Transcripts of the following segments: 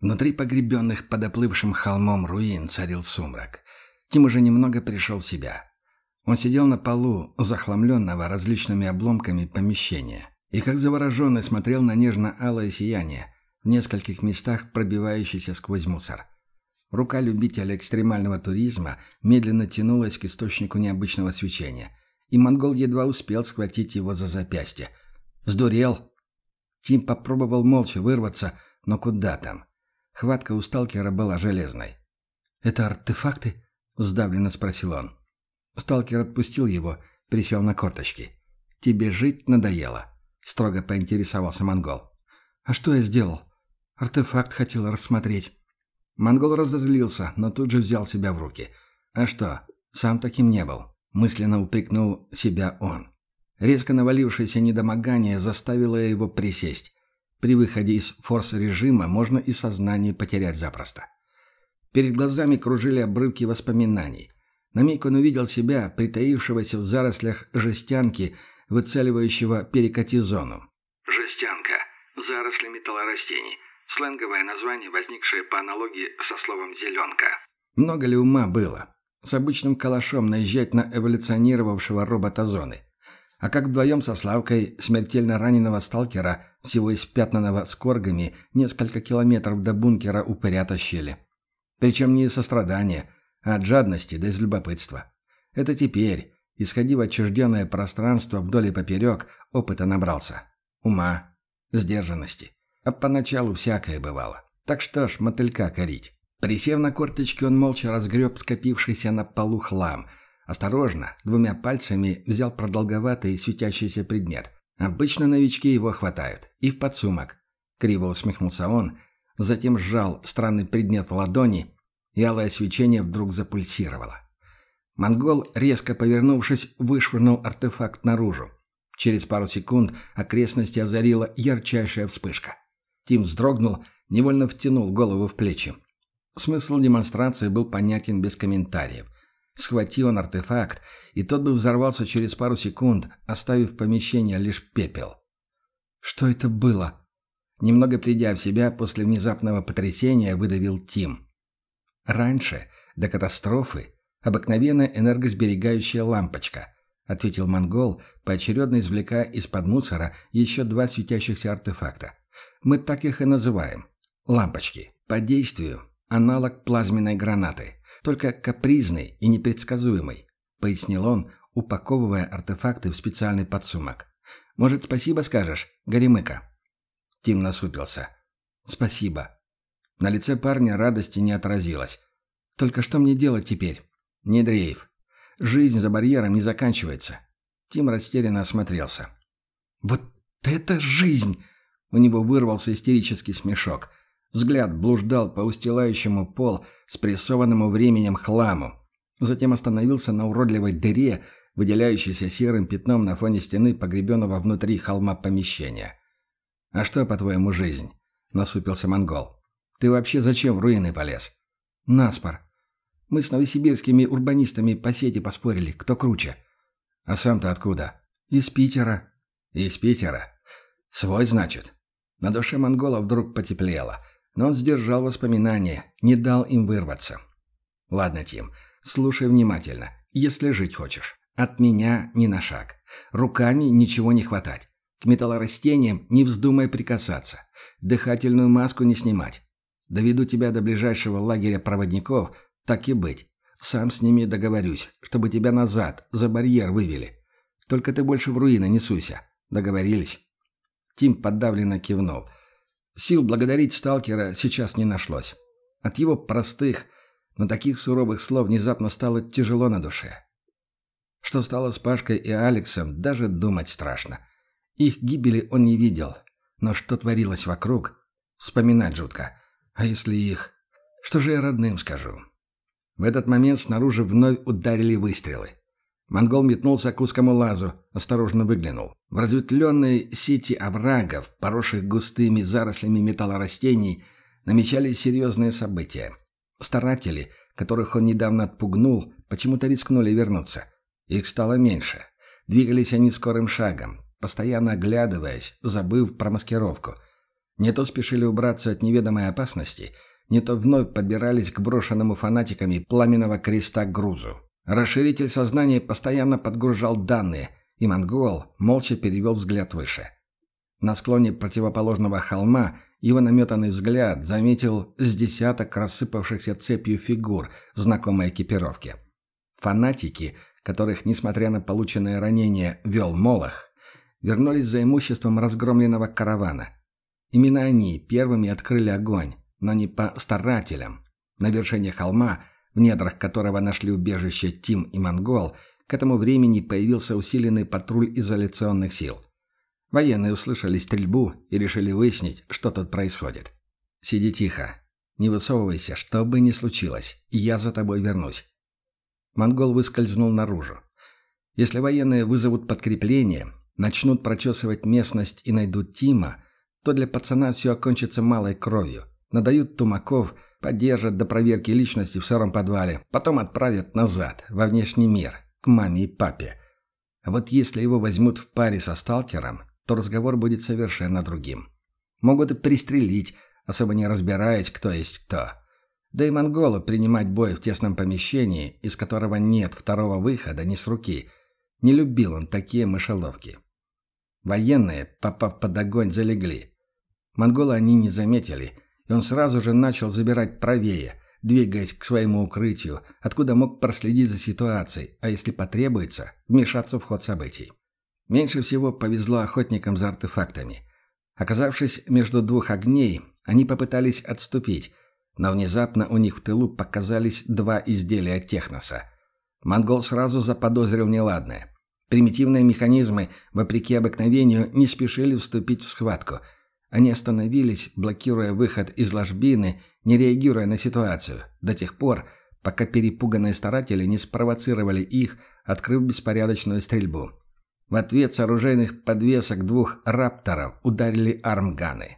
Внутри погребенных под оплывшим холмом руин царил сумрак. Тим уже немного пришел в себя. Он сидел на полу, захламленного различными обломками помещения, и как завороженный смотрел на нежно-алое сияние, в нескольких местах пробивающееся сквозь мусор. Рука любителя экстремального туризма медленно тянулась к источнику необычного свечения, и монгол едва успел схватить его за запястье. «Сдурел!» Тим попробовал молча вырваться, но куда там? Хватка у сталкера была железной. «Это артефакты?» — сдавленно спросил он. Сталкер отпустил его, присел на корточки. «Тебе жить надоело?» — строго поинтересовался монгол. «А что я сделал? Артефакт хотел рассмотреть». Монгол разозлился, но тут же взял себя в руки. «А что, сам таким не был?» — мысленно упрекнул себя он. Резко навалившееся недомогание заставило его присесть. При выходе из форс-режима можно и сознание потерять запросто. Перед глазами кружили обрывки воспоминаний. На миг он увидел себя, притаившегося в зарослях жестянки, выцеливающего перекати-зону. Жестянка. Заросли металлорастений. Сленговое название, возникшее по аналогии со словом «зеленка». Много ли ума было? С обычным калашом наезжать на эволюционировавшего робота зоны. А как вдвоем со Славкой, смертельно раненого сталкера, всего испятнанного скоргами, несколько километров до бункера упыря тащили. Причем не из сострадания, а от жадности да из любопытства. Это теперь, исходив отчужденное пространство вдоль и поперек, опыта набрался. Ума, сдержанности. А поначалу всякое бывало. Так что ж, мотылька корить. Присев на корточки, он молча разгреб скопившийся на полу хлам – Осторожно, двумя пальцами взял продолговатый светящийся предмет. Обычно новички его хватают. И в подсумок. Криво усмехнулся он, затем сжал странный предмет в ладони, и алое свечение вдруг запульсировало. Монгол, резко повернувшись, вышвырнул артефакт наружу. Через пару секунд окрестности озарила ярчайшая вспышка. Тим вздрогнул, невольно втянул голову в плечи. Смысл демонстрации был понятен без комментариев. Схватил он артефакт, и тот бы взорвался через пару секунд, оставив помещение лишь пепел. «Что это было?» Немного придя в себя после внезапного потрясения, выдавил Тим. «Раньше, до катастрофы, обыкновенная энергосберегающая лампочка», ответил монгол, поочередно извлекая из-под мусора еще два светящихся артефакта. «Мы так их и называем. Лампочки. По действию аналог плазменной гранаты только капризный и непредсказуемый», — пояснил он, упаковывая артефакты в специальный подсумок. «Может, спасибо скажешь, Горемыка?» Тим насупился. «Спасибо». На лице парня радости не отразилось. «Только что мне делать теперь?» «Не дрейф. Жизнь за барьером не заканчивается». Тим растерянно осмотрелся. «Вот это жизнь!» У него вырвался истерический смешок — Взгляд блуждал по устилающему пол спрессованному временем хламу. Затем остановился на уродливой дыре, выделяющейся серым пятном на фоне стены погребенного внутри холма помещения. «А что, по-твоему, жизнь?» — насупился монгол. «Ты вообще зачем в руины полез?» «Наспор. Мы с новосибирскими урбанистами по сети поспорили, кто круче». «А сам-то откуда?» «Из Питера». «Из Питера? Свой, значит?» На душе монгола вдруг потеплело — но он сдержал воспоминания, не дал им вырваться. «Ладно, Тим, слушай внимательно, если жить хочешь. От меня ни на шаг. Руками ничего не хватать. К металлорастениям не вздумай прикасаться. Дыхательную маску не снимать. Доведу тебя до ближайшего лагеря проводников, так и быть. Сам с ними договорюсь, чтобы тебя назад, за барьер вывели. Только ты больше в руины не суйся. Договорились?» Тим подавленно кивнул. Сил благодарить сталкера сейчас не нашлось. От его простых, но таких суровых слов внезапно стало тяжело на душе. Что стало с Пашкой и Алексом, даже думать страшно. Их гибели он не видел, но что творилось вокруг, вспоминать жутко. А если их... Что же я родным скажу? В этот момент снаружи вновь ударили выстрелы. Монгол метнулся к узкому лазу, осторожно выглянул. В разветвленной сети оврагов, поросших густыми зарослями металлорастений, намечались серьезные события. Старатели, которых он недавно отпугнул, почему-то рискнули вернуться. Их стало меньше. Двигались они скорым шагом, постоянно оглядываясь, забыв про маскировку. Не то спешили убраться от неведомой опасности, не то вновь подбирались к брошенному фанатиками пламенного креста грузу. Расширитель сознания постоянно подгружал данные, и монгол молча перевел взгляд выше. На склоне противоположного холма его наметанный взгляд заметил с десяток рассыпавшихся цепью фигур в знакомой экипировке. Фанатики, которых, несмотря на полученное ранение, вел Молох, вернулись за имуществом разгромленного каравана. Именно они первыми открыли огонь, но не по старателям. На вершине холма, в недрах которого нашли убежище Тим и Монгол, к этому времени появился усиленный патруль изоляционных сил. Военные услышали стрельбу и решили выяснить, что тут происходит. «Сиди тихо. Не высовывайся, что бы ни случилось. Я за тобой вернусь». Монгол выскользнул наружу. Если военные вызовут подкрепление, начнут прочесывать местность и найдут Тима, то для пацана все окончится малой кровью. Надают тумаков, поддержат до проверки личности в сыром подвале, потом отправят назад, во внешний мир, к маме и папе. А вот если его возьмут в паре со сталкером, то разговор будет совершенно другим. Могут и пристрелить, особо не разбираясь, кто есть кто. Да и монголу принимать бой в тесном помещении, из которого нет второго выхода ни с руки. Не любил он такие мышеловки. Военные, попав под огонь, залегли. Монголы они не заметили, и он сразу же начал забирать правее, двигаясь к своему укрытию, откуда мог проследить за ситуацией, а если потребуется, вмешаться в ход событий. Меньше всего повезло охотникам за артефактами. Оказавшись между двух огней, они попытались отступить, но внезапно у них в тылу показались два изделия техноса. Монгол сразу заподозрил неладное. Примитивные механизмы, вопреки обыкновению, не спешили вступить в схватку. Они остановились, блокируя выход из ложбины, не реагируя на ситуацию, до тех пор, пока перепуганные старатели не спровоцировали их, открыв беспорядочную стрельбу. В ответ с оружейных подвесок двух «Рапторов» ударили армганы.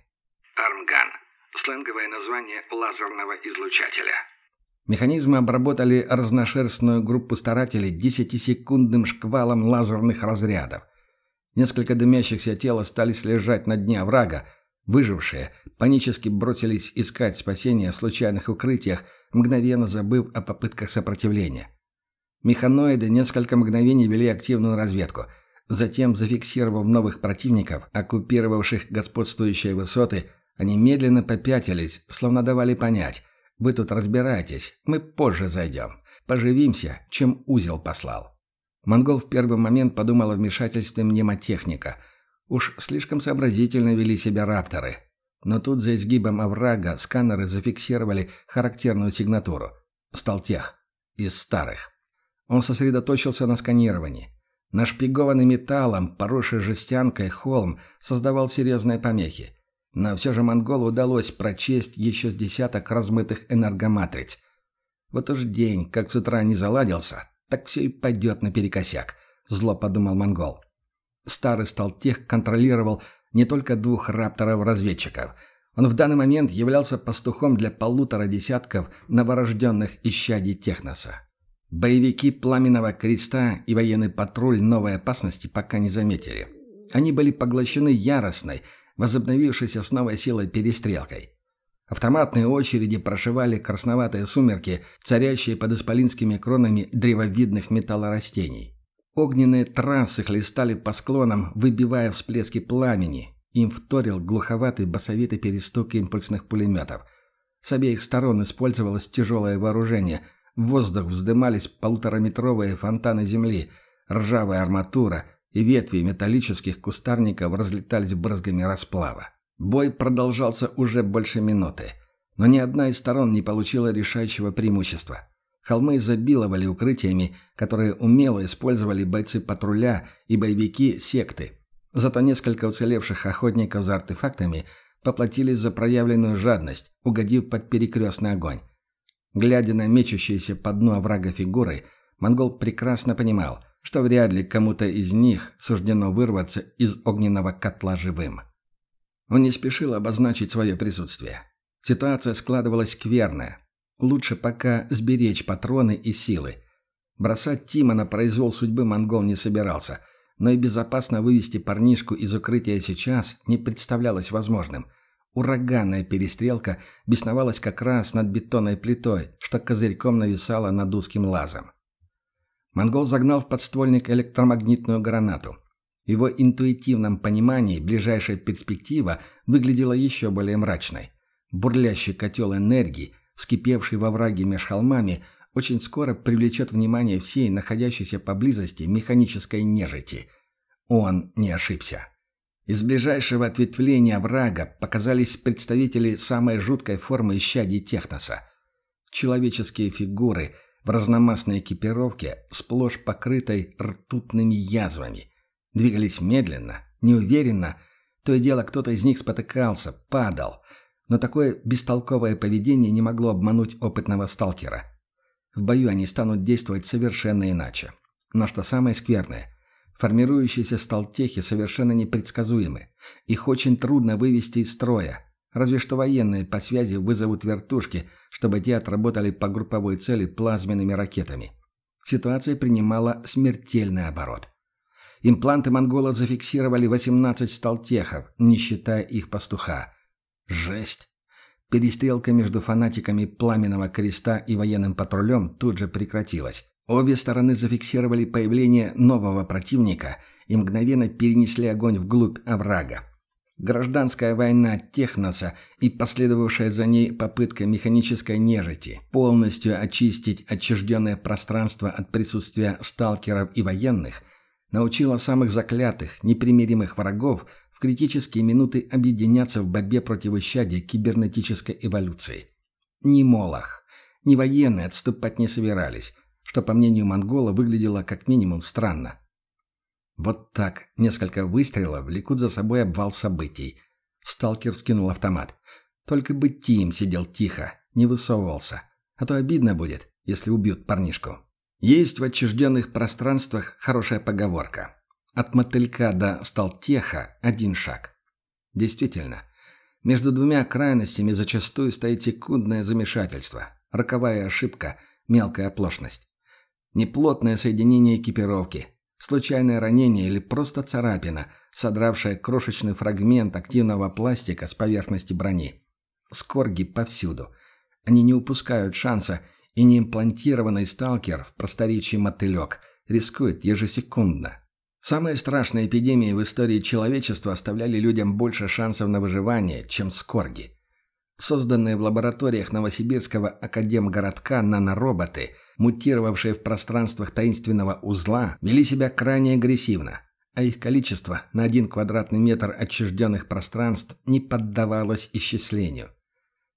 Армган. Сленговое название лазерного излучателя. Механизмы обработали разношерстную группу старателей десятисекундным шквалом лазерных разрядов. Несколько дымящихся тел остались лежать на дне врага. Выжившие панически бросились искать спасения в случайных укрытиях, мгновенно забыв о попытках сопротивления. Механоиды несколько мгновений вели активную разведку – Затем, зафиксировав новых противников, оккупировавших господствующие высоты, они медленно попятились, словно давали понять «Вы тут разбирайтесь, мы позже зайдем. Поживимся, чем узел послал». Монгол в первый момент подумал о вмешательстве мнемотехника. Уж слишком сообразительно вели себя рапторы. Но тут за изгибом оврага сканеры зафиксировали характерную сигнатуру. Сталтех. Из старых. Он сосредоточился на сканировании. Нашпигованный металлом, поросший жестянкой холм создавал серьезные помехи. Но все же монголу удалось прочесть еще с десяток размытых энергоматриц. Вот уж день, как с утра не заладился, так все и пойдет наперекосяк, зло подумал монгол. Старый сталтех контролировал не только двух рапторов-разведчиков. Он в данный момент являлся пастухом для полутора десятков новорожденных исчадий Техноса. Боевики Пламенного Креста и военный патруль новой опасности пока не заметили. Они были поглощены яростной, возобновившейся с новой силой перестрелкой. Автоматные очереди прошивали красноватые сумерки, царящие под исполинскими кронами древовидных металлорастений. Огненные трассы хлестали по склонам, выбивая всплески пламени. Им вторил глуховатый басовитый перестук импульсных пулеметов. С обеих сторон использовалось тяжелое вооружение – в воздух вздымались полутораметровые фонтаны земли, ржавая арматура и ветви металлических кустарников разлетались брызгами расплава. Бой продолжался уже больше минуты, но ни одна из сторон не получила решающего преимущества. Холмы забиловали укрытиями, которые умело использовали бойцы патруля и боевики секты. Зато несколько уцелевших охотников за артефактами поплатились за проявленную жадность, угодив под перекрестный огонь. Глядя на мечущиеся по дну оврага фигуры, монгол прекрасно понимал, что вряд ли кому-то из них суждено вырваться из огненного котла живым. Он не спешил обозначить свое присутствие. Ситуация складывалась скверная. Лучше пока сберечь патроны и силы. Бросать Тима на произвол судьбы монгол не собирался, но и безопасно вывести парнишку из укрытия сейчас не представлялось возможным. Ураганная перестрелка бесновалась как раз над бетонной плитой, что козырьком нависала над узким лазом. Монгол загнал в подствольник электромагнитную гранату. В его интуитивном понимании ближайшая перспектива выглядела еще более мрачной. Бурлящий котел энергии, вскипевший во враге меж холмами, очень скоро привлечет внимание всей находящейся поблизости механической нежити. Он не ошибся. Из ближайшего ответвления врага показались представители самой жуткой формы исчадий Техноса. Человеческие фигуры – в разномастной экипировке, сплошь покрытой ртутными язвами. Двигались медленно, неуверенно, то и дело кто-то из них спотыкался, падал. Но такое бестолковое поведение не могло обмануть опытного сталкера. В бою они станут действовать совершенно иначе. Но что самое скверное, формирующиеся сталтехи совершенно непредсказуемы. Их очень трудно вывести из строя, Разве что военные по связи вызовут вертушки, чтобы те отработали по групповой цели плазменными ракетами. Ситуация принимала смертельный оборот. Импланты монгола зафиксировали 18 сталтехов, не считая их пастуха. Жесть! Перестрелка между фанатиками Пламенного Креста и военным патрулем тут же прекратилась. Обе стороны зафиксировали появление нового противника и мгновенно перенесли огонь вглубь оврага. Гражданская война Техноса и последовавшая за ней попытка механической нежити полностью очистить отчужденное пространство от присутствия сталкеров и военных научила самых заклятых, непримиримых врагов в критические минуты объединяться в борьбе против исчадия кибернетической эволюции. Ни Молох, ни военные отступать не собирались, что, по мнению монгола, выглядело как минимум странно. Вот так, несколько выстрелов влекут за собой обвал событий. Сталкер скинул автомат. Только бы Тим сидел тихо, не высовывался. А то обидно будет, если убьют парнишку. Есть в отчужденных пространствах хорошая поговорка. От мотылька до сталтеха один шаг. Действительно, между двумя крайностями зачастую стоит секундное замешательство, роковая ошибка, мелкая оплошность. Неплотное соединение экипировки, Случайное ранение или просто царапина, содравшая крошечный фрагмент активного пластика с поверхности брони. Скорги повсюду. Они не упускают шанса, и неимплантированный сталкер в просторечии мотылек рискует ежесекундно. Самые страшные эпидемии в истории человечества оставляли людям больше шансов на выживание, чем скорги. Созданные в лабораториях Новосибирского академгородка нанороботы, мутировавшие в пространствах таинственного узла, вели себя крайне агрессивно, а их количество на один квадратный метр отчужденных пространств не поддавалось исчислению.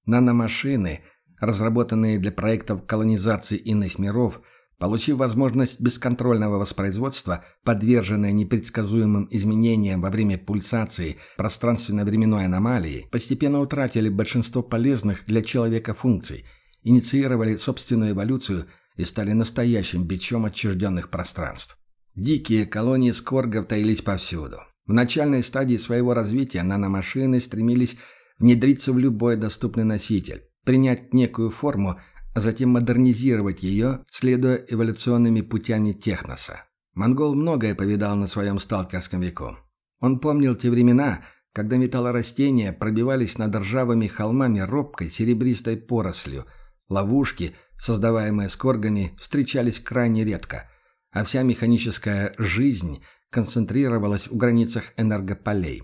Наномашины, разработанные для проектов колонизации иных миров, Получив возможность бесконтрольного воспроизводства, подверженное непредсказуемым изменениям во время пульсации пространственно-временной аномалии, постепенно утратили большинство полезных для человека функций, инициировали собственную эволюцию и стали настоящим бичом отчужденных пространств. Дикие колонии скоргов таились повсюду. В начальной стадии своего развития наномашины стремились внедриться в любой доступный носитель, принять некую форму, а затем модернизировать ее, следуя эволюционными путями техноса. Монгол многое повидал на своем сталкерском веку. Он помнил те времена, когда металлорастения пробивались над ржавыми холмами робкой серебристой порослью, ловушки, создаваемые скоргами, встречались крайне редко, а вся механическая жизнь концентрировалась в границах энергополей.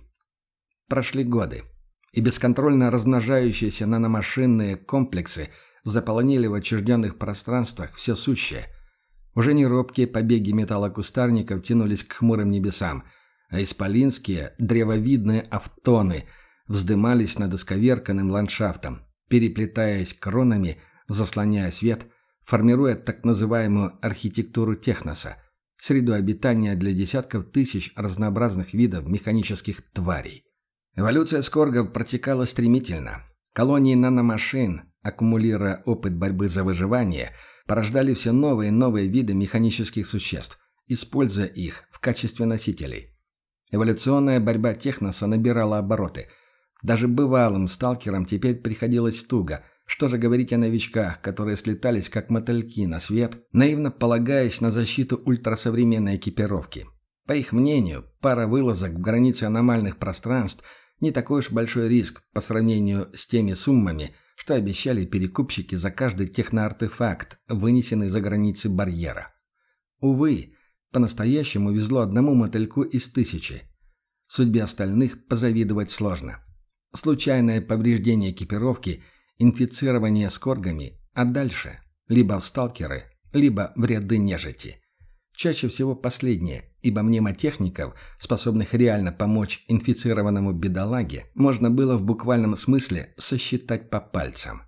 Прошли годы, и бесконтрольно размножающиеся наномашинные комплексы – заполонили в отчужденных пространствах все сущее. Уже не робкие побеги металлокустарников тянулись к хмурым небесам, а исполинские, древовидные автоны вздымались над исковерканным ландшафтом, переплетаясь кронами, заслоняя свет, формируя так называемую архитектуру техноса, среду обитания для десятков тысяч разнообразных видов механических тварей. Эволюция скоргов протекала стремительно. Колонии наномашин, аккумулируя опыт борьбы за выживание, порождали все новые и новые виды механических существ, используя их в качестве носителей. Эволюционная борьба техноса набирала обороты. Даже бывалым сталкерам теперь приходилось туго. Что же говорить о новичках, которые слетались как мотыльки на свет, наивно полагаясь на защиту ультрасовременной экипировки. По их мнению, пара вылазок в границе аномальных пространств Не такой уж большой риск по сравнению с теми суммами, что обещали перекупщики за каждый техноартефакт, вынесенный за границы барьера. Увы, по-настоящему везло одному мотыльку из тысячи. Судьбе остальных позавидовать сложно. Случайное повреждение экипировки, инфицирование скоргами, а дальше либо в сталкеры, либо в ряды нежити. Чаще всего последнее, ибо мнемотехников, способных реально помочь инфицированному бедолаге, можно было в буквальном смысле сосчитать по пальцам.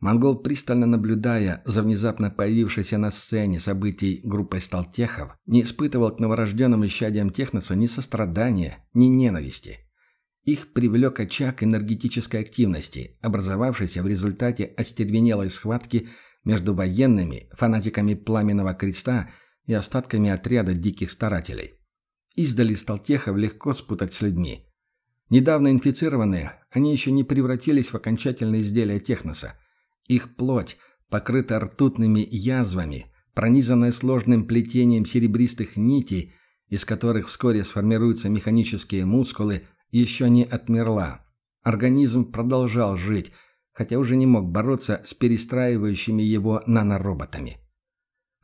Монгол, пристально наблюдая за внезапно появившейся на сцене событий группой сталтехов, не испытывал к новорожденным исчадиям техноса ни сострадания, ни ненависти. Их привлек очаг энергетической активности, образовавшийся в результате остервенелой схватки между военными, фанатиками Пламенного Креста и остатками отряда диких старателей. Издали сталтехов легко спутать с людьми. Недавно инфицированные, они еще не превратились в окончательное изделие техноса – их плоть покрыта ртутными язвами, пронизанная сложным плетением серебристых нитей, из которых вскоре сформируются механические мускулы, еще не отмерла. Организм продолжал жить, хотя уже не мог бороться с перестраивающими его нанороботами.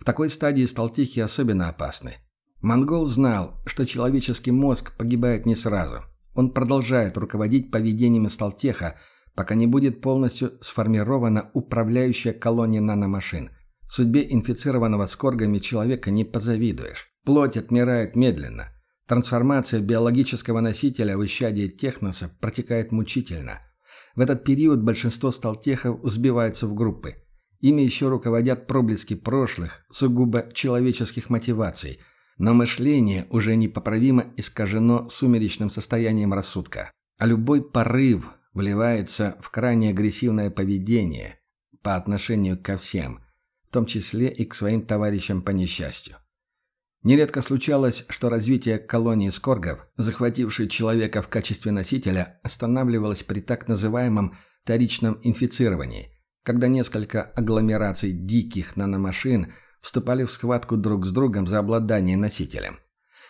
В такой стадии сталтихи особенно опасны. Монгол знал, что человеческий мозг погибает не сразу. Он продолжает руководить поведением сталтеха, пока не будет полностью сформирована управляющая колония наномашин. Судьбе инфицированного скоргами человека не позавидуешь. Плоть отмирает медленно. Трансформация биологического носителя в исчадие техноса протекает мучительно. В этот период большинство сталтехов сбиваются в группы. Ими еще руководят проблески прошлых, сугубо человеческих мотиваций, но мышление уже непоправимо искажено сумеречным состоянием рассудка. А любой порыв, вливается в крайне агрессивное поведение по отношению ко всем, в том числе и к своим товарищам по несчастью. Нередко случалось, что развитие колонии скоргов, захватившей человека в качестве носителя, останавливалось при так называемом вторичном инфицировании, когда несколько агломераций диких наномашин вступали в схватку друг с другом за обладание носителем.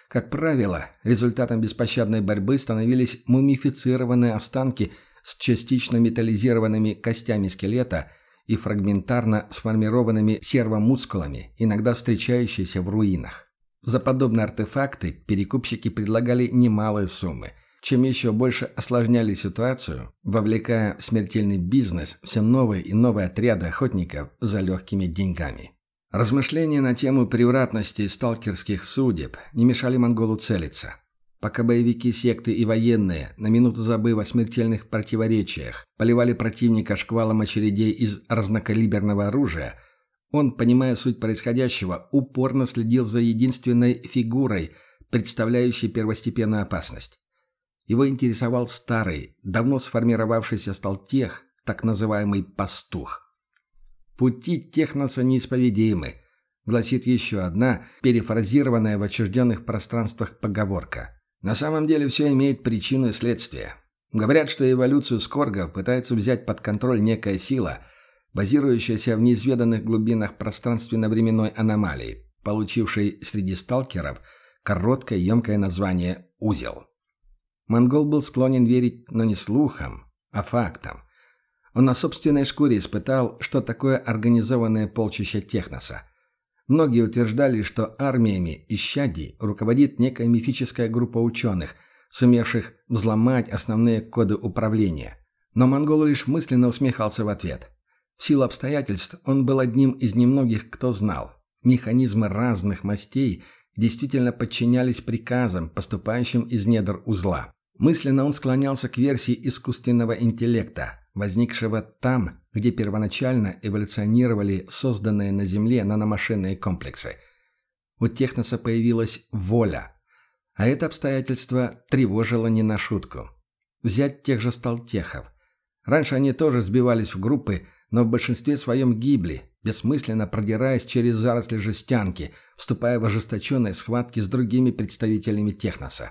Как правило, результатом беспощадной борьбы становились мумифицированные останки – с частично металлизированными костями скелета и фрагментарно сформированными сервомускулами, иногда встречающиеся в руинах. За подобные артефакты перекупщики предлагали немалые суммы, чем еще больше осложняли ситуацию, вовлекая в смертельный бизнес все новые и новые отряды охотников за легкими деньгами. Размышления на тему превратности сталкерских судеб не мешали монголу целиться. Пока боевики секты и военные, на минуту забыв о смертельных противоречиях, поливали противника шквалом очередей из разнокалиберного оружия, он, понимая суть происходящего, упорно следил за единственной фигурой, представляющей первостепенную опасность. Его интересовал старый, давно сформировавшийся сталтех, так называемый пастух. «Пути техноса неисповедимы», гласит еще одна, перефразированная в отчужденных пространствах поговорка. На самом деле все имеет причину и следствие. Говорят, что эволюцию скоргов пытается взять под контроль некая сила, базирующаяся в неизведанных глубинах пространственно-временной аномалии, получившей среди сталкеров короткое емкое название «узел». Монгол был склонен верить, но не слухам, а фактам. Он на собственной шкуре испытал, что такое организованное полчище техноса – Многие утверждали, что армиями исчадий руководит некая мифическая группа ученых, сумевших взломать основные коды управления. Но монгол лишь мысленно усмехался в ответ. В силу обстоятельств он был одним из немногих, кто знал. Механизмы разных мастей действительно подчинялись приказам, поступающим из недр узла. Мысленно он склонялся к версии искусственного интеллекта, возникшего там, где первоначально эволюционировали созданные на Земле наномашинные комплексы. У техноса появилась воля, а это обстоятельство тревожило не на шутку. Взять тех же сталтехов. Раньше они тоже сбивались в группы, но в большинстве своем гибли, бессмысленно продираясь через заросли жестянки, вступая в ожесточенные схватки с другими представителями техноса.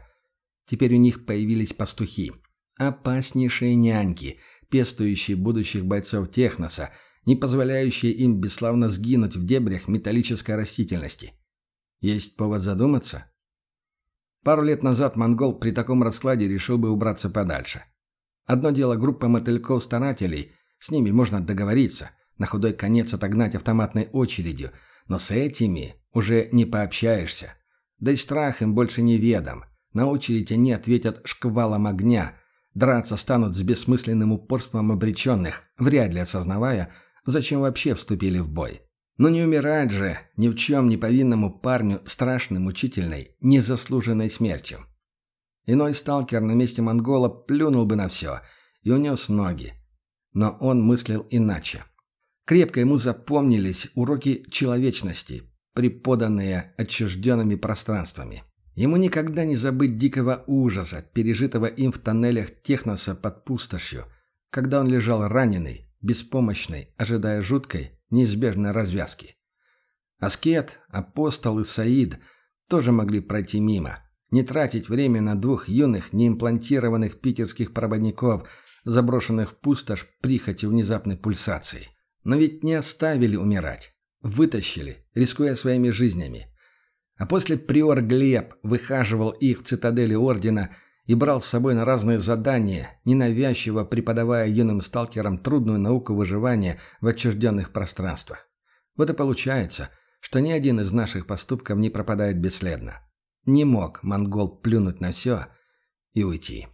Теперь у них появились пастухи. Опаснейшие няньки, пестующие будущих бойцов Техноса, не позволяющие им бесславно сгинуть в дебрях металлической растительности. Есть повод задуматься? Пару лет назад монгол при таком раскладе решил бы убраться подальше. Одно дело группа мотыльков-старателей, с ними можно договориться, на худой конец отогнать автоматной очередью, но с этими уже не пообщаешься. Да и страх им больше не ведом. На очередь они ответят шквалом огня, драться станут с бессмысленным упорством обреченных, вряд ли осознавая, зачем вообще вступили в бой. Но не умирать же ни в чем не повинному парню страшной, мучительной, незаслуженной смертью. Иной сталкер на месте монгола плюнул бы на все и унес ноги. Но он мыслил иначе. Крепко ему запомнились уроки человечности, преподанные отчужденными пространствами. Ему никогда не забыть дикого ужаса, пережитого им в тоннелях Техноса под пустошью, когда он лежал раненый, беспомощный, ожидая жуткой, неизбежной развязки. Аскет, Апостол и Саид тоже могли пройти мимо, не тратить время на двух юных, неимплантированных питерских проводников, заброшенных в пустошь прихотью внезапной пульсации. Но ведь не оставили умирать. Вытащили, рискуя своими жизнями. А после приор Глеб выхаживал их в цитадели Ордена и брал с собой на разные задания, ненавязчиво преподавая юным сталкерам трудную науку выживания в отчужденных пространствах. Вот и получается, что ни один из наших поступков не пропадает бесследно. Не мог монгол плюнуть на все и уйти.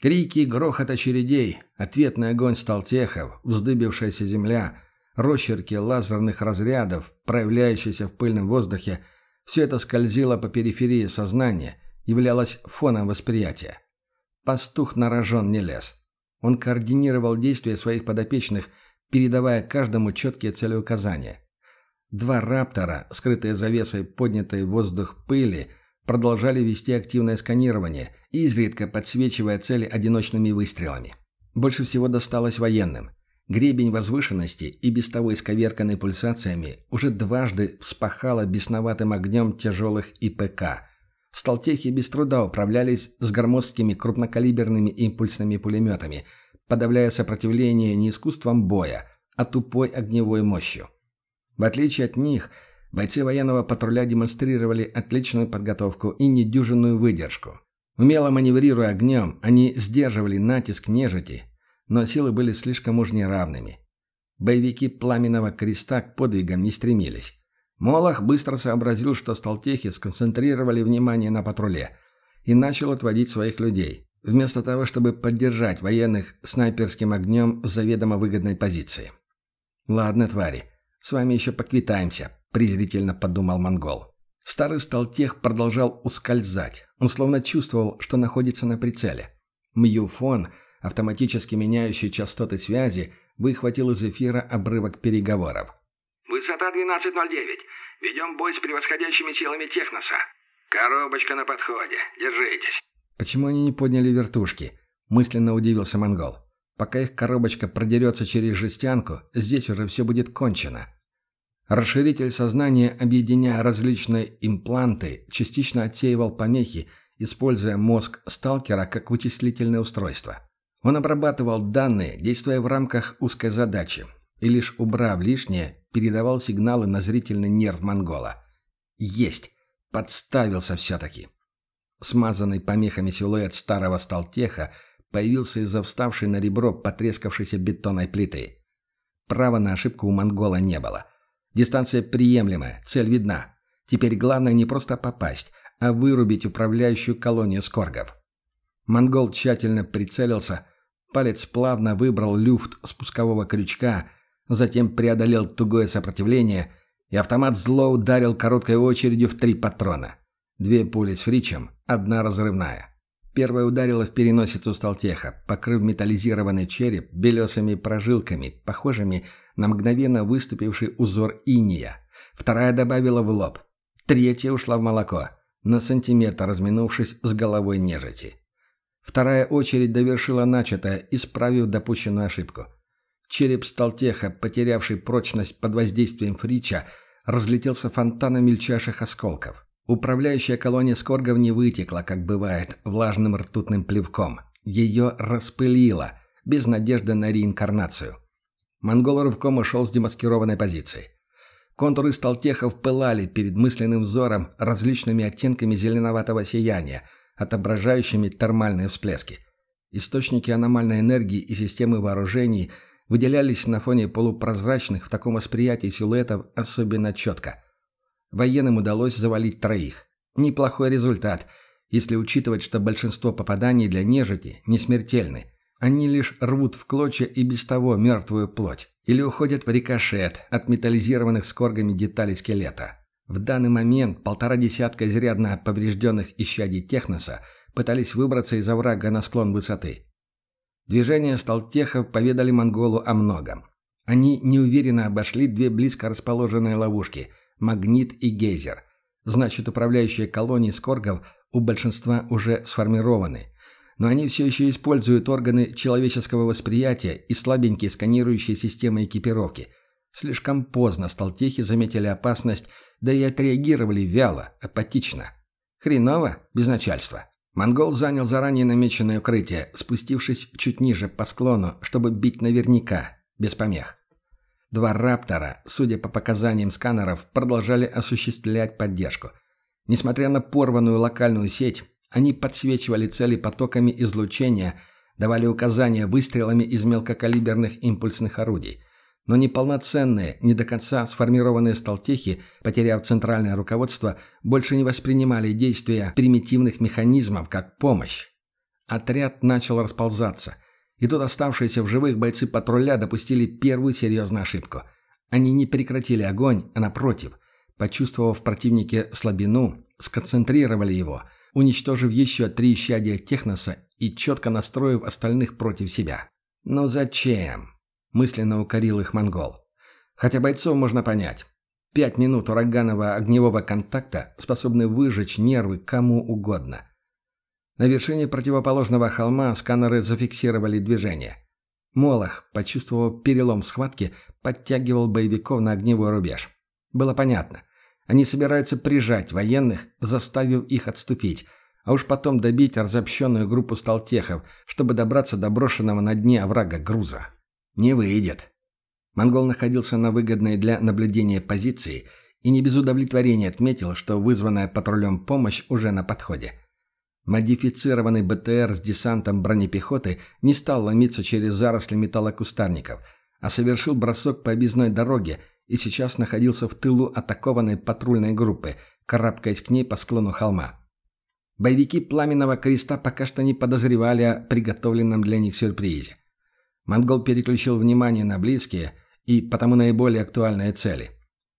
Крики, грохот очередей, ответный огонь сталтехов, вздыбившаяся земля, росчерки лазерных разрядов, проявляющиеся в пыльном воздухе – все это скользило по периферии сознания – являлось фоном восприятия. Пастух на рожон не лез. Он координировал действия своих подопечных, передавая каждому четкие целеуказания. Два раптора, скрытые завесой поднятой в воздух пыли, продолжали вести активное сканирование, изредка подсвечивая цели одиночными выстрелами. Больше всего досталось военным. Гребень возвышенности и без того исковерканный пульсациями уже дважды вспахало бесноватым огнем тяжелых ИПК – Сталтехи без труда управлялись с громоздкими крупнокалиберными импульсными пулеметами, подавляя сопротивление не искусством боя, а тупой огневой мощью. В отличие от них, бойцы военного патруля демонстрировали отличную подготовку и недюжинную выдержку. Умело маневрируя огнем, они сдерживали натиск нежити, но силы были слишком уж неравными. Боевики Пламенного Креста к подвигам не стремились. Молох быстро сообразил, что сталтехи сконцентрировали внимание на патруле и начал отводить своих людей, вместо того, чтобы поддержать военных снайперским огнем с заведомо выгодной позиции. «Ладно, твари, с вами еще поквитаемся», – презрительно подумал монгол. Старый сталтех продолжал ускользать. Он словно чувствовал, что находится на прицеле. Мьюфон, автоматически меняющий частоты связи, выхватил из эфира обрывок переговоров. Высота 12.09. Ведем бой с превосходящими силами Техноса. Коробочка на подходе. Держитесь». «Почему они не подняли вертушки?» – мысленно удивился монгол. «Пока их коробочка продерется через жестянку, здесь уже все будет кончено». Расширитель сознания, объединяя различные импланты, частично отсеивал помехи, используя мозг сталкера как вычислительное устройство. Он обрабатывал данные, действуя в рамках узкой задачи, и лишь убрав лишнее, передавал сигналы на зрительный нерв монгола. «Есть! Подставился все-таки!» Смазанный помехами силуэт старого сталтеха появился из-за вставшей на ребро потрескавшейся бетонной плиты. Права на ошибку у монгола не было. Дистанция приемлемая, цель видна. Теперь главное не просто попасть, а вырубить управляющую колонию скоргов. Монгол тщательно прицелился, палец плавно выбрал люфт спускового крючка затем преодолел тугое сопротивление, и автомат зло ударил короткой очередью в три патрона. Две пули с фричем, одна разрывная. Первая ударила в переносицу Сталтеха, покрыв металлизированный череп белесыми прожилками, похожими на мгновенно выступивший узор иния. Вторая добавила в лоб. Третья ушла в молоко, на сантиметр разминувшись с головой нежити. Вторая очередь довершила начатое, исправив допущенную ошибку. Череп Сталтеха, потерявший прочность под воздействием Фрича, разлетелся фонтаном мельчайших осколков. Управляющая колония скоргов не вытекла, как бывает, влажным ртутным плевком. Ее распылило, без надежды на реинкарнацию. Монгол рывком ушел с демаскированной позиции. Контуры сталтехов пылали перед мысленным взором различными оттенками зеленоватого сияния, отображающими термальные всплески. Источники аномальной энергии и системы вооружений выделялись на фоне полупрозрачных в таком восприятии силуэтов особенно четко. Военным удалось завалить троих. Неплохой результат, если учитывать, что большинство попаданий для нежити не смертельны. Они лишь рвут в клочья и без того мертвую плоть. Или уходят в рикошет от металлизированных скоргами деталей скелета. В данный момент полтора десятка изрядно поврежденных исчадий техноса пытались выбраться из оврага на склон высоты. Движения сталтехов поведали монголу о многом. Они неуверенно обошли две близко расположенные ловушки – магнит и гейзер. Значит, управляющие колонии скоргов у большинства уже сформированы. Но они все еще используют органы человеческого восприятия и слабенькие сканирующие системы экипировки. Слишком поздно сталтехи заметили опасность, да и отреагировали вяло, апатично. Хреново, без начальства. Монгол занял заранее намеченное укрытие, спустившись чуть ниже по склону, чтобы бить наверняка, без помех. Два «Раптора», судя по показаниям сканеров, продолжали осуществлять поддержку. Несмотря на порванную локальную сеть, они подсвечивали цели потоками излучения, давали указания выстрелами из мелкокалиберных импульсных орудий но неполноценные, не до конца сформированные сталтехи, потеряв центральное руководство, больше не воспринимали действия примитивных механизмов как помощь. Отряд начал расползаться, и тут оставшиеся в живых бойцы патруля допустили первую серьезную ошибку. Они не прекратили огонь, а напротив, почувствовав в противнике слабину, сконцентрировали его, уничтожив еще три исчадия техноса и четко настроив остальных против себя. Но зачем? мысленно укорил их монгол. Хотя бойцов можно понять. Пять минут ураганного огневого контакта способны выжечь нервы кому угодно. На вершине противоположного холма сканеры зафиксировали движение. Молох, почувствовав перелом в схватке, подтягивал боевиков на огневой рубеж. Было понятно. Они собираются прижать военных, заставив их отступить, а уж потом добить разобщенную группу сталтехов, чтобы добраться до брошенного на дне оврага груза. Не выйдет. Монгол находился на выгодной для наблюдения позиции и не без удовлетворения отметил, что вызванная патрулем помощь уже на подходе. Модифицированный БТР с десантом бронепехоты не стал ломиться через заросли металлокустарников, а совершил бросок по объездной дороге и сейчас находился в тылу атакованной патрульной группы, карабкаясь к ней по склону холма. Боевики Пламенного Креста пока что не подозревали о приготовленном для них сюрпризе. Монгол переключил внимание на близкие и потому наиболее актуальные цели.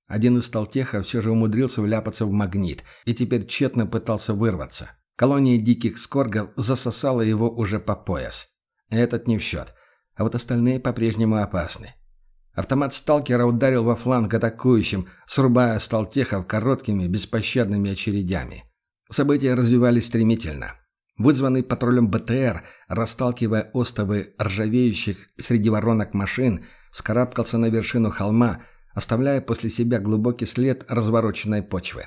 Один из толтехов все же умудрился вляпаться в магнит и теперь тщетно пытался вырваться. Колония диких скоргов засосала его уже по пояс. Этот не в счет, а вот остальные по-прежнему опасны. Автомат сталкера ударил во фланг атакующим, срубая сталтехов короткими беспощадными очередями. События развивались стремительно. Вызванный патрулем БТР, расталкивая остовы ржавеющих среди воронок машин, вскарабкался на вершину холма, оставляя после себя глубокий след развороченной почвы.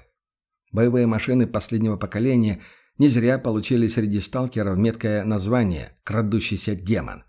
Боевые машины последнего поколения не зря получили среди сталкеров меткое название «Крадущийся демон».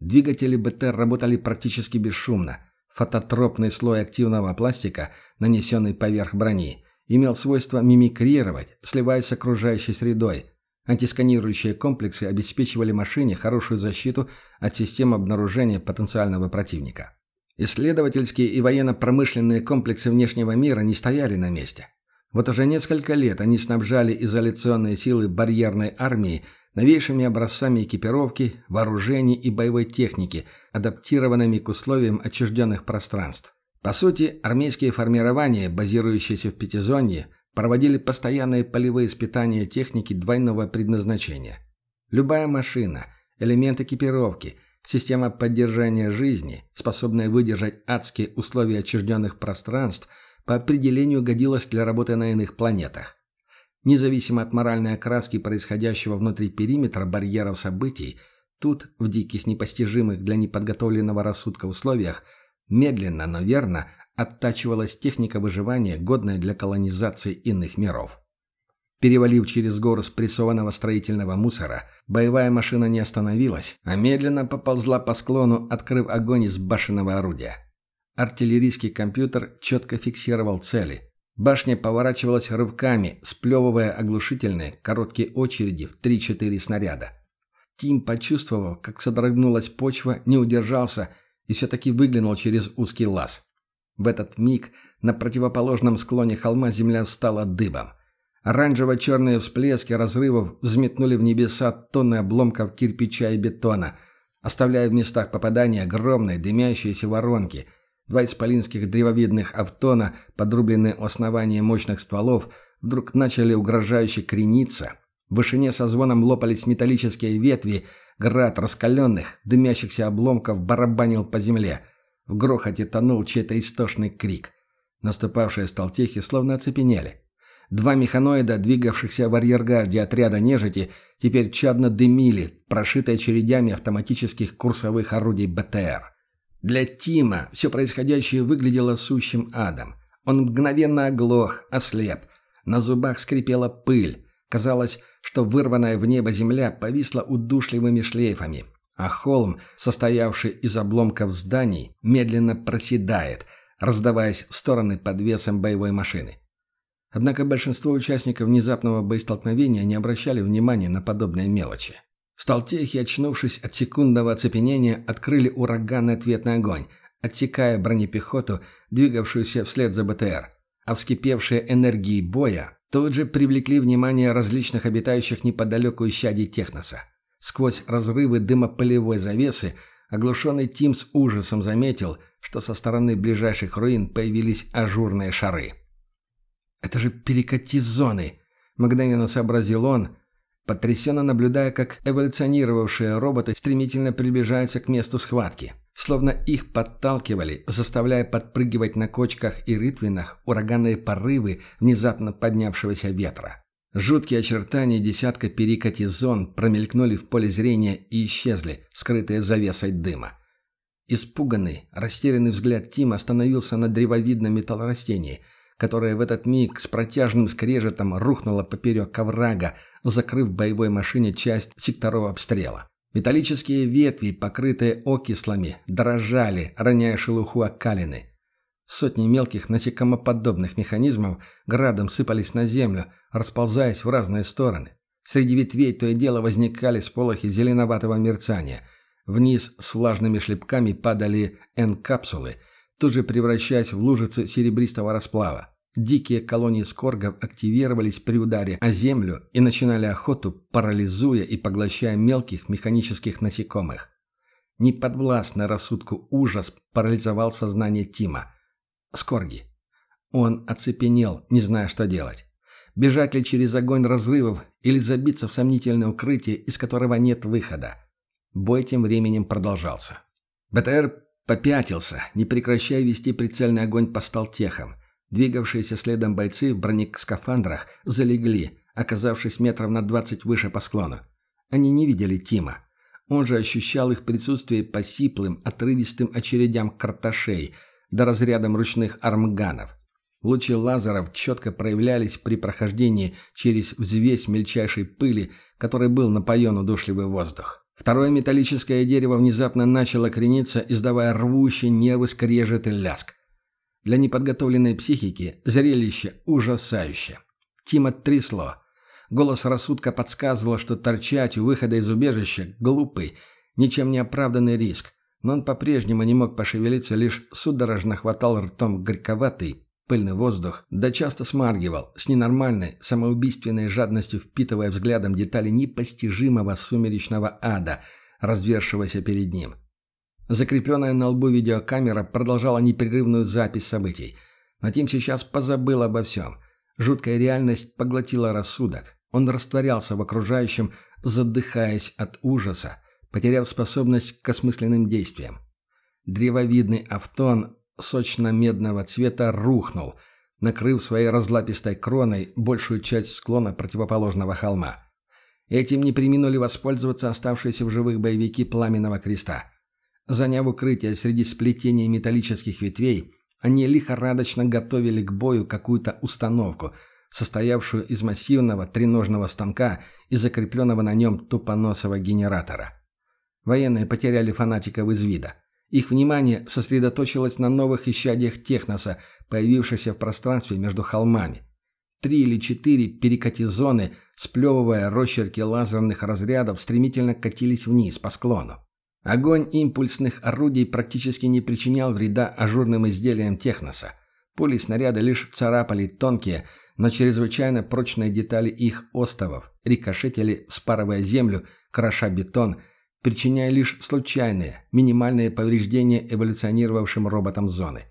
Двигатели БТР работали практически бесшумно. Фототропный слой активного пластика, нанесенный поверх брони, имел свойство мимикрировать, сливаясь с окружающей средой – Антисканирующие комплексы обеспечивали машине хорошую защиту от систем обнаружения потенциального противника. Исследовательские и военно-промышленные комплексы внешнего мира не стояли на месте. Вот уже несколько лет они снабжали изоляционные силы барьерной армии новейшими образцами экипировки, вооружений и боевой техники, адаптированными к условиям отчужденных пространств. По сути, армейские формирования, базирующиеся в Пятизонье, проводили постоянные полевые испытания техники двойного предназначения. Любая машина, элемент экипировки, система поддержания жизни, способная выдержать адские условия отчужденных пространств, по определению годилась для работы на иных планетах. Независимо от моральной окраски происходящего внутри периметра барьеров событий, тут, в диких непостижимых для неподготовленного рассудка условиях, медленно, но верно оттачивалась техника выживания, годная для колонизации иных миров. Перевалив через гору спрессованного строительного мусора, боевая машина не остановилась, а медленно поползла по склону, открыв огонь из башенного орудия. Артиллерийский компьютер четко фиксировал цели. Башня поворачивалась рывками, сплевывая оглушительные, короткие очереди в 3-4 снаряда. Тим, почувствовав, как содрогнулась почва, не удержался и все-таки выглянул через узкий лаз. В этот миг на противоположном склоне холма земля стала дыбом. Оранжево-черные всплески разрывов взметнули в небеса тонны обломков кирпича и бетона, оставляя в местах попадания огромные дымящиеся воронки – Два исполинских древовидных автона, подрубленные у основания мощных стволов, вдруг начали угрожающе крениться. В вышине со звоном лопались металлические ветви, град раскаленных, дымящихся обломков барабанил по земле. В грохоте тонул чей-то истошный крик. Наступавшие сталтехи словно оцепенели. Два механоида, двигавшихся в арьергарде отряда нежити, теперь чадно дымили, прошитые очередями автоматических курсовых орудий БТР. Для Тима все происходящее выглядело сущим адом. Он мгновенно оглох, ослеп. На зубах скрипела пыль. Казалось, что вырванная в небо земля повисла удушливыми шлейфами, а холм, состоявший из обломков зданий, медленно проседает, раздаваясь в стороны под весом боевой машины. Однако большинство участников внезапного боестолкновения не обращали внимания на подобные мелочи. Сталтехи, очнувшись от секундного оцепенения, открыли ураганный ответный огонь, отсекая бронепехоту, двигавшуюся вслед за БТР. А вскипевшие энергии боя тут же привлекли внимание различных обитающих неподалеку исчадий Техноса. Сквозь разрывы дымопылевой завесы оглушенный Тим с ужасом заметил, что со стороны ближайших руин появились ажурные шары. «Это же перекати зоны!» – мгновенно сообразил он – потрясенно наблюдая, как эволюционировавшие роботы стремительно приближаются к месту схватки. Словно их подталкивали, заставляя подпрыгивать на кочках и рытвинах ураганные порывы внезапно поднявшегося ветра. Жуткие очертания десятка перекати зон промелькнули в поле зрения и исчезли, скрытые завесой дыма. Испуганный, растерянный взгляд Тима остановился на древовидном металлорастении – которая в этот миг с протяжным скрежетом рухнула поперек коврага, закрыв боевой машине часть секторов обстрела. Металлические ветви, покрытые окислами, дрожали, роняя шелуху окалины. Сотни мелких насекомоподобных механизмов градом сыпались на землю, расползаясь в разные стороны. Среди ветвей то и дело возникали сполохи зеленоватого мерцания. Вниз с влажными шлепками падали N-капсулы – тут же превращаясь в лужицы серебристого расплава. Дикие колонии скоргов активировались при ударе о землю и начинали охоту, парализуя и поглощая мелких механических насекомых. Неподвластный рассудку ужас парализовал сознание Тима. Скорги. Он оцепенел, не зная, что делать. Бежать ли через огонь разрывов или забиться в сомнительное укрытие, из которого нет выхода. Бой тем временем продолжался. БТР Попятился, не прекращая вести прицельный огонь по сталтехам. Двигавшиеся следом бойцы в бронескафандрах залегли, оказавшись метров на двадцать выше по склону. Они не видели Тима. Он же ощущал их присутствие по сиплым, отрывистым очередям карташей, до разрядом ручных армганов. Лучи лазеров четко проявлялись при прохождении через взвесь мельчайшей пыли, которой был напоен удушливый воздух. Второе металлическое дерево внезапно начало крениться, издавая рвущий нервы скрежет и ляск. Для неподготовленной психики зрелище ужасающее. Тима трясло. Голос рассудка подсказывал, что торчать у выхода из убежища – глупый, ничем не оправданный риск, но он по-прежнему не мог пошевелиться, лишь судорожно хватал ртом горьковатый, пыльный воздух, да часто смаргивал, с ненормальной, самоубийственной жадностью впитывая взглядом детали непостижимого сумеречного ада, развершегося перед ним. Закрепленная на лбу видеокамера продолжала непрерывную запись событий. Но Тим сейчас позабыл обо всем. Жуткая реальность поглотила рассудок. Он растворялся в окружающем, задыхаясь от ужаса, потеряв способность к осмысленным действиям. Древовидный автон сочно-медного цвета рухнул, накрыв своей разлапистой кроной большую часть склона противоположного холма. Этим не приминули воспользоваться оставшиеся в живых боевики Пламенного Креста. Заняв укрытие среди сплетений металлических ветвей, они лихорадочно готовили к бою какую-то установку, состоявшую из массивного треножного станка и закрепленного на нем тупоносого генератора. Военные потеряли фанатиков из вида – Их внимание сосредоточилось на новых исчадиях техноса, появившихся в пространстве между холмами. Три или четыре перекати-зоны, сплевывая росчерки лазерных разрядов, стремительно катились вниз по склону. Огонь импульсных орудий практически не причинял вреда ажурным изделиям техноса. Пули снаряда лишь царапали тонкие, но чрезвычайно прочные детали их остовов, рикошетили, спарывая землю, кроша бетон – причиняя лишь случайные, минимальные повреждения эволюционировавшим роботам зоны.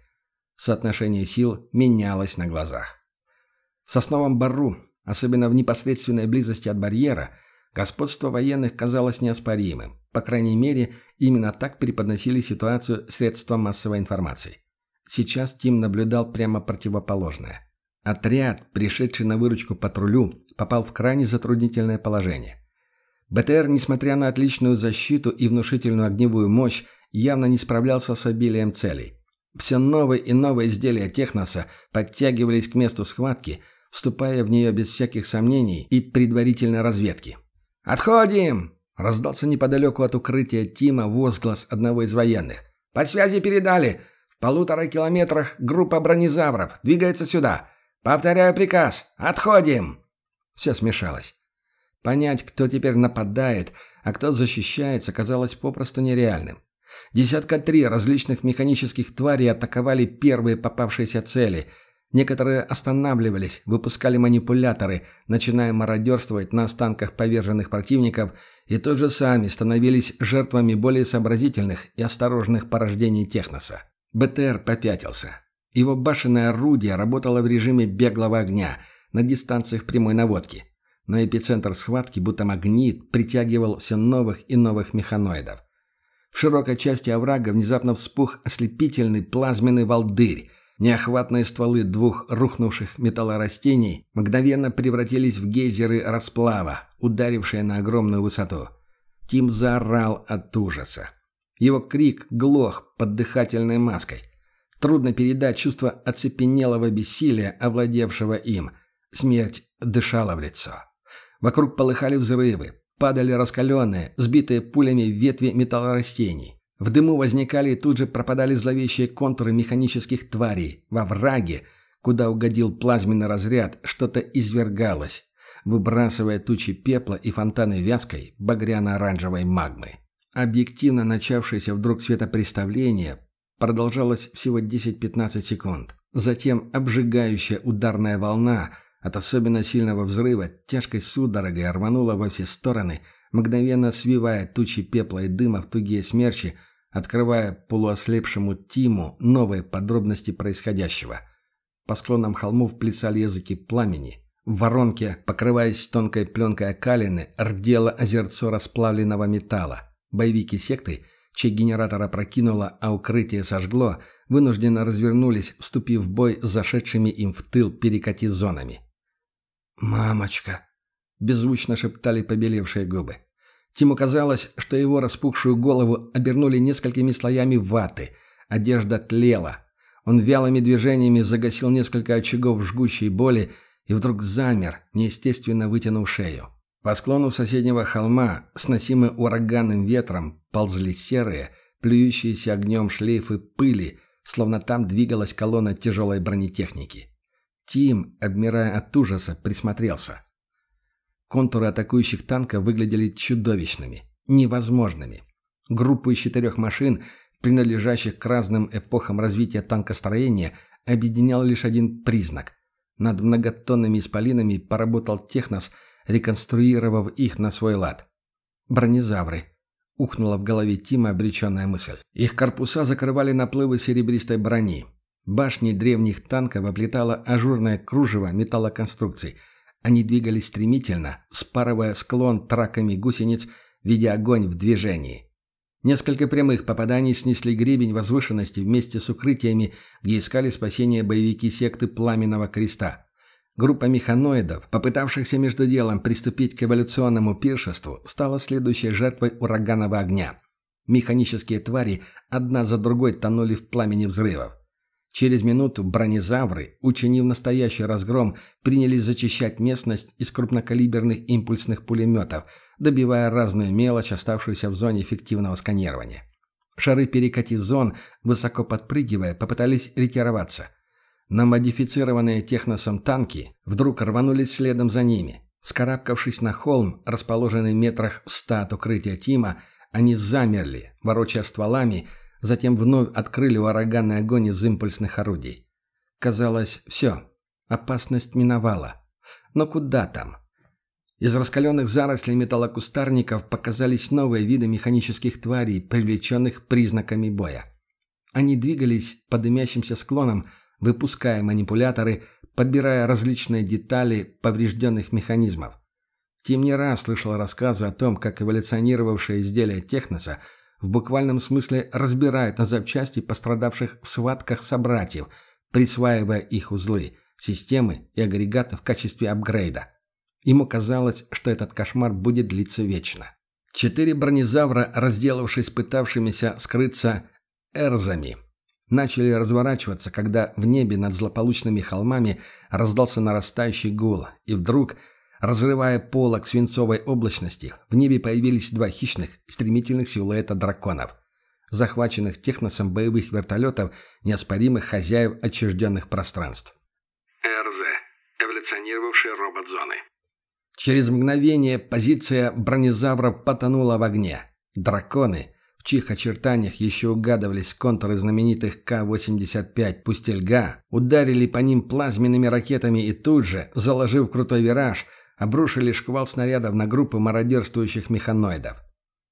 Соотношение сил менялось на глазах. В сосновом бару, особенно в непосредственной близости от барьера, господство военных казалось неоспоримым. По крайней мере, именно так преподносили ситуацию средства массовой информации. Сейчас Тим наблюдал прямо противоположное. Отряд, пришедший на выручку патрулю, попал в крайне затруднительное положение. БТР, несмотря на отличную защиту и внушительную огневую мощь, явно не справлялся с обилием целей. Все новые и новые изделия Техноса подтягивались к месту схватки, вступая в нее без всяких сомнений и предварительной разведки. «Отходим!» – раздался неподалеку от укрытия Тима возглас одного из военных. «По связи передали. В полутора километрах группа бронезавров. Двигается сюда. Повторяю приказ. Отходим!» Все смешалось. Понять, кто теперь нападает, а кто защищается, казалось попросту нереальным. Десятка три различных механических тварей атаковали первые попавшиеся цели. Некоторые останавливались, выпускали манипуляторы, начиная мародерствовать на останках поверженных противников, и тут же сами становились жертвами более сообразительных и осторожных порождений техноса. БТР попятился. Его башенное орудие работало в режиме беглого огня на дистанциях прямой наводки но эпицентр схватки, будто магнит, притягивал все новых и новых механоидов. В широкой части оврага внезапно вспух ослепительный плазменный волдырь. Неохватные стволы двух рухнувших металлорастений мгновенно превратились в гейзеры расплава, ударившие на огромную высоту. Тим заорал от ужаса. Его крик глох под дыхательной маской. Трудно передать чувство оцепенелого бессилия, овладевшего им. Смерть дышала в лицо. Вокруг полыхали взрывы, падали раскаленные, сбитые пулями ветви металлорастений. В дыму возникали и тут же пропадали зловещие контуры механических тварей. Во враге, куда угодил плазменный разряд, что-то извергалось, выбрасывая тучи пепла и фонтаны вязкой багряно-оранжевой магмы. Объективно начавшееся вдруг светопреставление продолжалось всего 10-15 секунд. Затем обжигающая ударная волна – от особенно сильного взрыва тяжкой судорогой рвануло во все стороны, мгновенно свивая тучи пепла и дыма в тугие смерчи, открывая полуослепшему Тиму новые подробности происходящего. По склонам холмов плясали языки пламени. В воронке, покрываясь тонкой пленкой окалины, рдело озерцо расплавленного металла. Боевики секты, чей генератор опрокинуло, а укрытие сожгло, вынужденно развернулись, вступив в бой с зашедшими им в тыл перекати-зонами. «Мамочка!» – беззвучно шептали побелевшие губы. Тиму казалось, что его распухшую голову обернули несколькими слоями ваты. Одежда тлела. Он вялыми движениями загасил несколько очагов жгучей боли и вдруг замер, неестественно вытянув шею. По склону соседнего холма, сносимые ураганным ветром, ползли серые, плюющиеся огнем шлейфы пыли, словно там двигалась колонна тяжелой бронетехники. Тим, обмирая от ужаса, присмотрелся. Контуры атакующих танков выглядели чудовищными, невозможными. Группу из четырех машин, принадлежащих к разным эпохам развития танкостроения, объединял лишь один признак. Над многотонными исполинами поработал Технос, реконструировав их на свой лад. Бронезавры. Ухнула в голове Тима обреченная мысль. Их корпуса закрывали наплывы серебристой брони. Башни древних танков оплетало ажурное кружево металлоконструкций. Они двигались стремительно, спарывая склон траками гусениц, видя огонь в движении. Несколько прямых попаданий снесли гребень возвышенности вместе с укрытиями, где искали спасение боевики секты Пламенного Креста. Группа механоидов, попытавшихся между делом приступить к эволюционному пиршеству, стала следующей жертвой ураганного огня. Механические твари одна за другой тонули в пламени взрывов. Через минуту бронезавры, учинив настоящий разгром, принялись зачищать местность из крупнокалиберных импульсных пулеметов, добивая разную мелочь, оставшуюся в зоне эффективного сканирования. Шары перекати-зон, высоко подпрыгивая, попытались ретироваться. Но модифицированные техносом танки вдруг рванулись следом за ними. Скарабкавшись на холм, расположенный метрах в ста от укрытия Тима, они замерли, ворочая стволами, затем вновь открыли ураганный огонь из импульсных орудий. Казалось, все, опасность миновала. Но куда там? Из раскаленных зарослей металлокустарников показались новые виды механических тварей, привлеченных признаками боя. Они двигались по дымящимся склонам, выпуская манипуляторы, подбирая различные детали поврежденных механизмов. Тим не раз слышал рассказы о том, как эволюционировавшие изделия Техноса в буквальном смысле разбирают на запчасти пострадавших в схватках собратьев, присваивая их узлы, системы и агрегаты в качестве апгрейда. Ему казалось, что этот кошмар будет длиться вечно. Четыре бронезавра, разделавшись пытавшимися скрыться эрзами, начали разворачиваться, когда в небе над злополучными холмами раздался нарастающий гул, и вдруг, разрывая полок свинцовой облачности, в небе появились два хищных, стремительных силуэта драконов, захваченных техносом боевых вертолетов, неоспоримых хозяев отчужденных пространств. РЗ. Эволюционировавшие робот-зоны. Через мгновение позиция бронезавров потонула в огне. Драконы, в чьих очертаниях еще угадывались контуры знаменитых К-85 «Пустельга», ударили по ним плазменными ракетами и тут же, заложив крутой вираж, обрушили шквал снарядов на группы мародерствующих механоидов.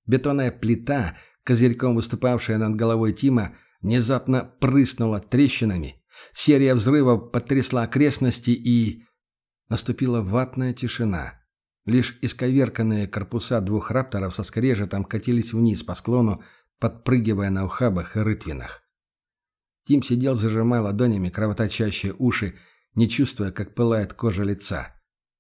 Бетонная плита, козырьком выступавшая над головой Тима, внезапно прыснула трещинами. Серия взрывов потрясла окрестности и... Наступила ватная тишина. Лишь исковерканные корпуса двух рапторов со скрежетом катились вниз по склону, подпрыгивая на ухабах и рытвинах. Тим сидел, зажимая ладонями кровоточащие уши, не чувствуя, как пылает кожа лица.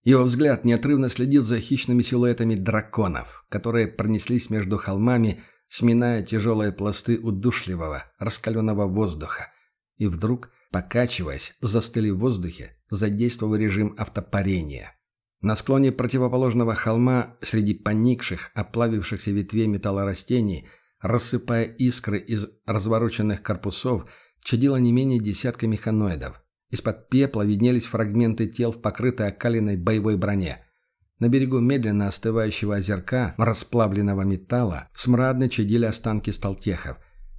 Его взгляд неотрывно следил за хищными силуэтами драконов, которые пронеслись между холмами, сминая тяжелые пласты удушливого, раскаленного воздуха. И вдруг, покачиваясь, застыли в воздухе, задействовал режим автопарения. На склоне противоположного холма, среди поникших, оплавившихся ветвей металлорастений, рассыпая искры из развороченных корпусов, чадило не менее десятка механоидов. Из-под пепла виднелись фрагменты тел в покрытой окалиной боевой броне. На берегу медленно остывающего озерка расплавленного металла смрадно чадили останки сталтехов.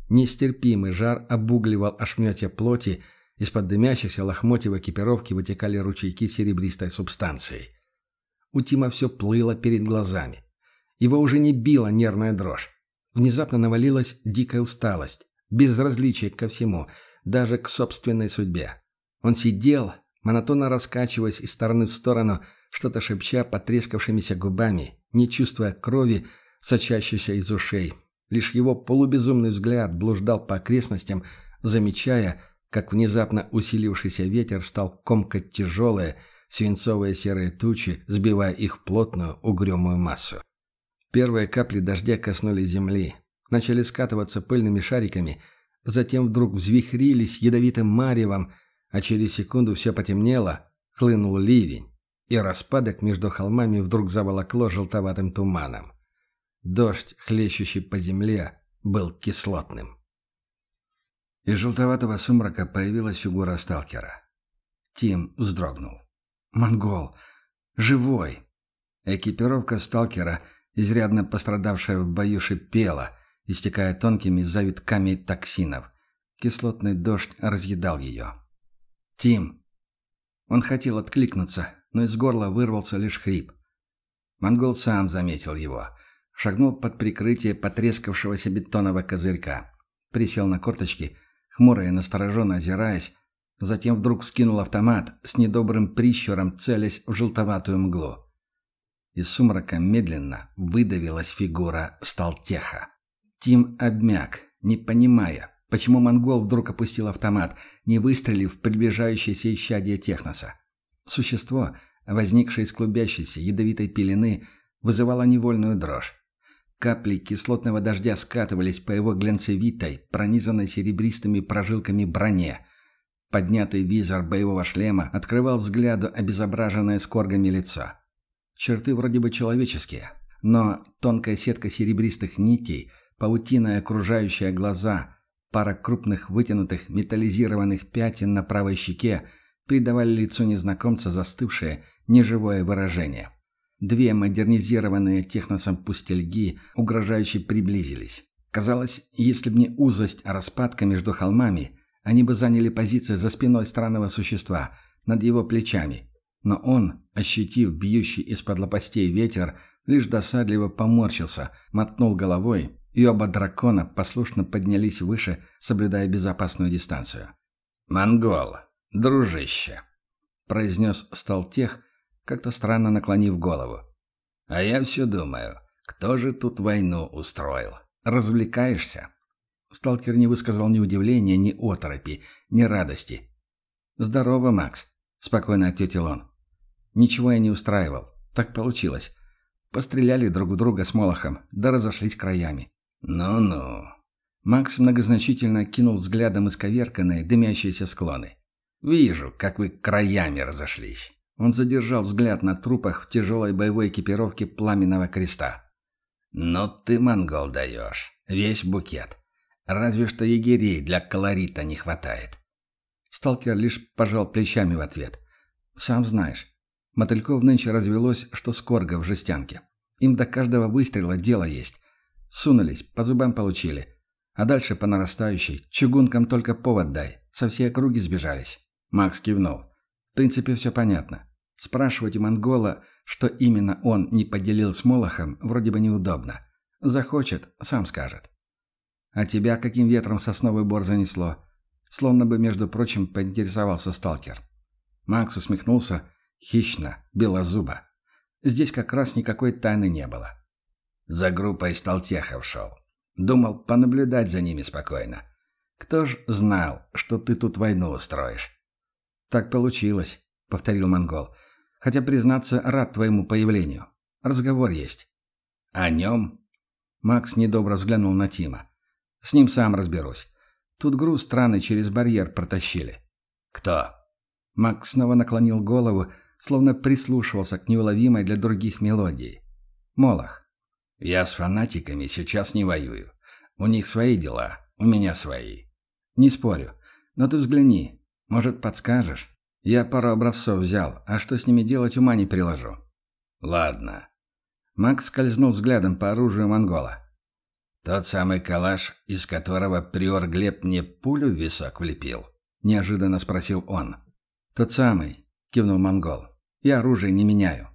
Нестерпимый жар обугливал ошметья плоти, из-под дымящихся лохмотьев экипировки вытекали ручейки серебристой субстанции. У Тима все плыло перед глазами. Его уже не била нервная дрожь. Внезапно навалилась дикая усталость, безразличие ко всему, даже к собственной судьбе. Он сидел, монотонно раскачиваясь из стороны в сторону, что-то шепча потрескавшимися губами, не чувствуя крови, сочащейся из ушей. Лишь его полубезумный взгляд блуждал по окрестностям, замечая, как внезапно усилившийся ветер стал комкать тяжелые, свинцовые серые тучи, сбивая их в плотную, угрюмую массу. Первые капли дождя коснулись земли, начали скатываться пыльными шариками, затем вдруг взвихрились ядовитым маревом, а через секунду все потемнело, хлынул ливень, и распадок между холмами вдруг заволокло желтоватым туманом. Дождь, хлещущий по земле, был кислотным. Из желтоватого сумрака появилась фигура сталкера. Тим вздрогнул. «Монгол! Живой!» Экипировка сталкера, изрядно пострадавшая в бою, шипела, истекая тонкими завитками токсинов. Кислотный дождь разъедал ее. «Тим!» Он хотел откликнуться, но из горла вырвался лишь хрип. Монгол сам заметил его. Шагнул под прикрытие потрескавшегося бетонного козырька. Присел на корточки хмуро и настороженно озираясь, затем вдруг скинул автомат с недобрым прищуром, целясь в желтоватую мглу. Из сумрака медленно выдавилась фигура Сталтеха. Тим обмяк, не понимая, почему монгол вдруг опустил автомат, не выстрелив в приближающееся исчадие Техноса. Существо, возникшее из клубящейся ядовитой пелены, вызывало невольную дрожь. Капли кислотного дождя скатывались по его глянцевитой, пронизанной серебристыми прожилками броне. Поднятый визор боевого шлема открывал взгляду обезображенное скоргами лицо. Черты вроде бы человеческие, но тонкая сетка серебристых нитей, паутиная окружающая глаза, пара крупных вытянутых металлизированных пятен на правой щеке придавали лицу незнакомца застывшее, неживое выражение. Две модернизированные техносом пустельги угрожающе приблизились. Казалось, если б не узость распадка между холмами, они бы заняли позиции за спиной странного существа, над его плечами. Но он, ощутив бьющий из-под лопастей ветер, лишь досадливо поморщился, мотнул головой, и оба дракона послушно поднялись выше, соблюдая безопасную дистанцию. «Монгол, дружище», — произнес Сталтех, как-то странно наклонив голову. «А я все думаю, кто же тут войну устроил?» Развлекаешься?» Сталкер не высказал ни удивления, ни оторопи, ни радости. «Здорово, Макс», — спокойно ответил он. «Ничего я не устраивал. Так получилось. Постреляли друг в друга с Молохом, да разошлись краями». «Ну-ну». Макс многозначительно кинул взглядом исковерканные, дымящиеся склоны. «Вижу, как вы краями разошлись». Он задержал взгляд на трупах в тяжелой боевой экипировке Пламенного Креста. «Ну ты, монгол, даешь. Весь букет. Разве что егерей для колорита не хватает». Сталкер лишь пожал плечами в ответ. «Сам знаешь, мотыльков нынче развелось, что скорга в жестянке. Им до каждого выстрела дело есть. Сунулись, по зубам получили. А дальше по нарастающей. Чугункам только повод дай. Со всей округи сбежались». Макс кивнул. «В принципе, все понятно. Спрашивать у монгола, что именно он не поделил с Молохом, вроде бы неудобно. Захочет, сам скажет. А тебя каким ветром сосновый бор занесло? Словно бы, между прочим, поинтересовался сталкер. Макс усмехнулся, хищно, белозубо. Здесь как раз никакой тайны не было. За группой сталтехов шел. Думал понаблюдать за ними спокойно. Кто ж знал, что ты тут войну устроишь? Так получилось, повторил монгол. Хотя, признаться, рад твоему появлению. Разговор есть». «О нем?» Макс недобро взглянул на Тима. «С ним сам разберусь. Тут груз странный через барьер протащили». «Кто?» Макс снова наклонил голову, словно прислушивался к неуловимой для других мелодии. «Молох». «Я с фанатиками сейчас не воюю. У них свои дела, у меня свои». «Не спорю. Но ты взгляни. Может, подскажешь?» Я пару образцов взял, а что с ними делать, ума не приложу. Ладно. Макс скользнул взглядом по оружию монгола. Тот самый калаш, из которого приор Глеб мне пулю в висок влепил? Неожиданно спросил он. Тот самый, кивнул монгол. Я оружие не меняю.